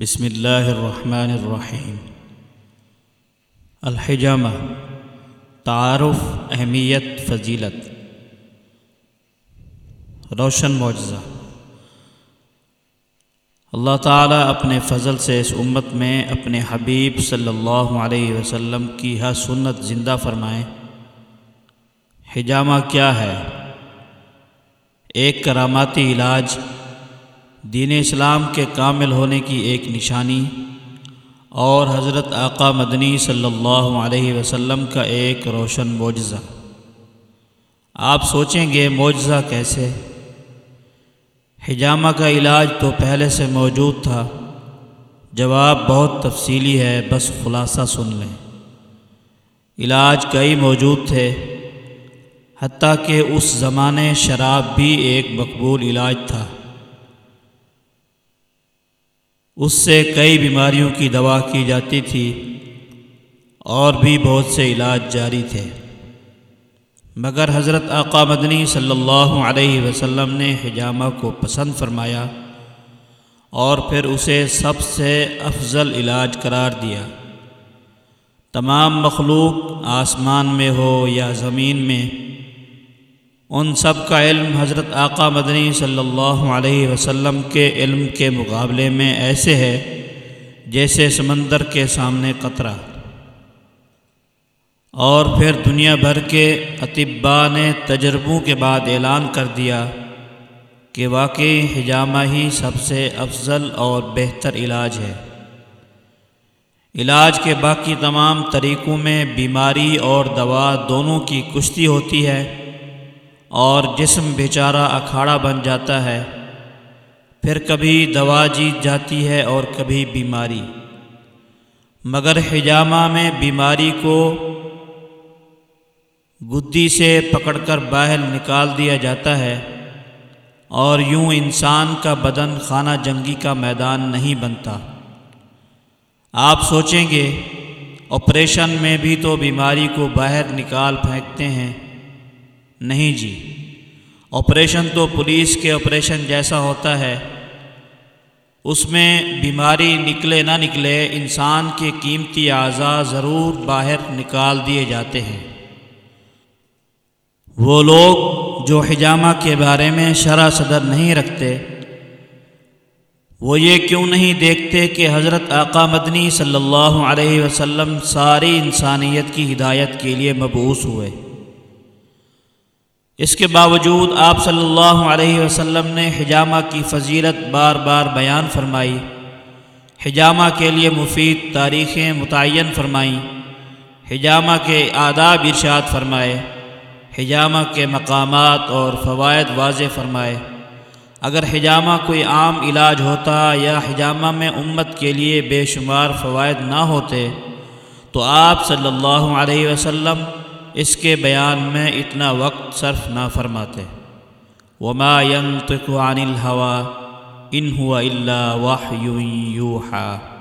بسم اللہ الرحمن الرحیم۔ الحجامہ، تعارف، اہمیت، فضیلت۔ روشن معجزہ۔ اللہ تعالیٰ اپنے فضل سے اس امت میں اپنے حبیب صلی اللہ علیہ وسلم کی ہر سنت زندہ فرمائیں حجامہ کیا ہے؟ ایک کراماتی علاج دین اسلام کے کامل ہونے کی ایک نشانی اور حضرت آقا مدنی صلی اللہ علیہ وسلم کا ایک روشن معجزہ۔ آپ سوچیں گے معجزہ کیسے؟ حجامہ کا علاج تو پہلے سے موجود تھا۔ جواب بہت تفصیلی ہے، بس خلاصہ سن لیں۔ علاج کئی موجود تھے، حتیٰ کہ اس زمانے شراب بھی ایک مقبول علاج تھا۔ اس سے کئی بیماریوں کی دوا کی جاتی تھی اور بھی بہت سے علاج جاری تھے۔ مگر حضرت آقا مدنی صلی اللہ علیہ وسلم نے حجامہ کو پسند فرمایا اور پھر اسے سب سے افضل علاج قرار دیا۔ تمام مخلوق آسمان میں ہو یا زمین میں ان سب کا علم حضرت آقا مدنی صلی اللہ علیہ وسلم کے علم کے مقابلے میں ایسے ہے جیسے سمندر کے سامنے قطرہ۔ اور پھر دنیا بھر کے اطباء نے تجربوں کے بعد اعلان کر دیا کہ واقعی حجامہ ہی سب سے افضل اور بہتر علاج ہے۔ علاج کے باقی تمام طریقوں میں بیماری اور دوا دونوں کی کشتی ہوتی ہے۔ اور جسم بیچارہ اکھاڑا بن جاتا ہے۔ پھر کبھی دوا جیت جاتی ہے اور کبھی بیماری۔ مگر حجامہ میں بیماری کو گدی سے پکڑ کر باہر نکال دیا جاتا ہے اور یوں انسان کا بدن خانہ جنگی کا میدان نہیں بنتا۔ آپ سوچیں گے، آپریشن میں بھی تو بیماری کو باہر نکال پھینکتے ہیں۔ نہیں جی۔ آپریشن تو پولیس کے آپریشن جیسا ہوتا ہے۔ اس میں بیماری نکلے نہ نکلے انسان کے قیمتی اعضاء ضرور باہر نکال دیے جاتے ہیں۔ وہ لوگ جو حجامہ کے بارے میں شرح صدر نہیں رکھتے، وہ یہ کیوں نہیں دیکھتے کہ حضرت آقا مدنی صلی اللہ علیہ وسلم ساری انسانیت کی ہدایت کے لیے مبعوث ہوئے؟ اس کے باوجود آپ صلی اللہ علیہ وسلم نے حجامہ کی فضیلت بار بار بیان فرمائی۔ حجامہ کے لیے مفید تاریخیں متعین فرمائیں۔ حجامہ کے آداب ارشاد فرمائے۔ حجامہ کے مقامات اور فوائد واضح فرمائے۔ اگر حجامہ کوئی عام علاج ہوتا یا حجامہ میں امت کے لیے بے شمار فوائد نہ ہوتے تو آپ صلی اللہ علیہ وسلم اس کے بیان میں اتنا وقت صرف نہ فرماتے۔ وما ينطق عن الهوى ان هو الا وحي يوحى۔